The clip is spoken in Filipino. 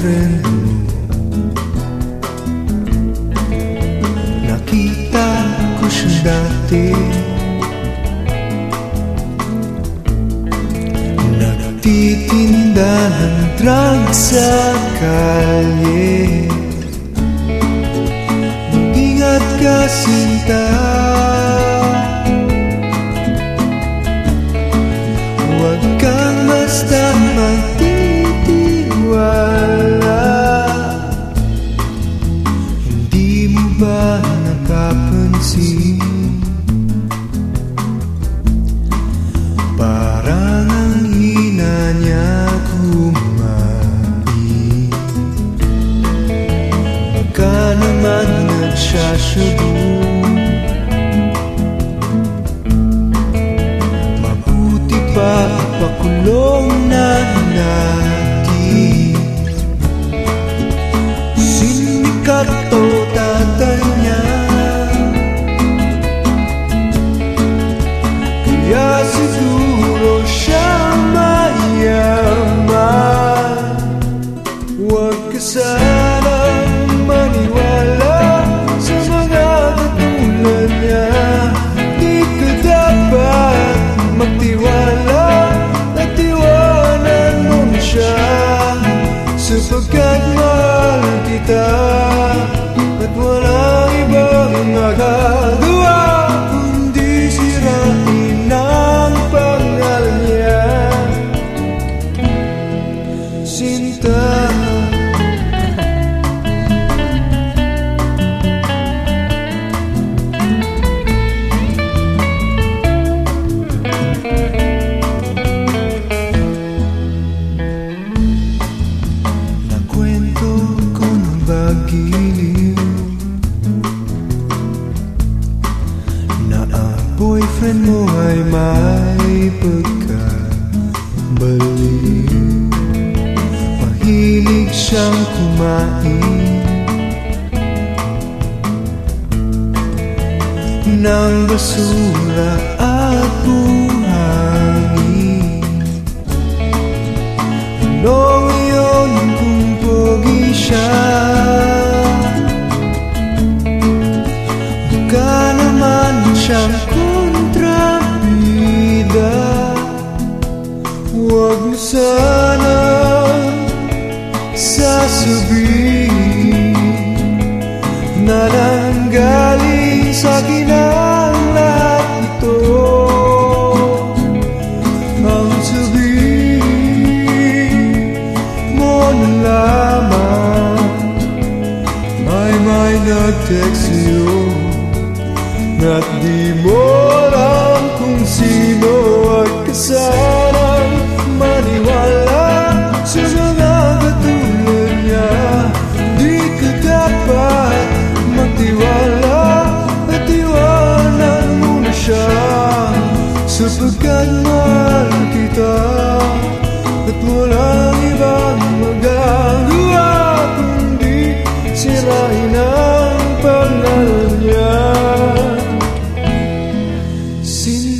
friend Nakita ko siya dati. Nagtitinda ng drugs sa kalye. Mag-ingat ka sinta kapan sih Barang anginanya Sapagkat mahal kita At walang ibang magagawa xưa làm tôi con và kỷ niệm. Nào ở boyfriend mùa ngày mai siyang kumain Ng basura at buhangin sasabihin Na nanggaling sa akin ang lahat ito sabihin mo na lamang Ay may nag-text sa'yo di mo alam kung sino At kasanang Sapagkat mahal kita At walang ibang magagawa Kundi sirain ang pangalan niya. Sino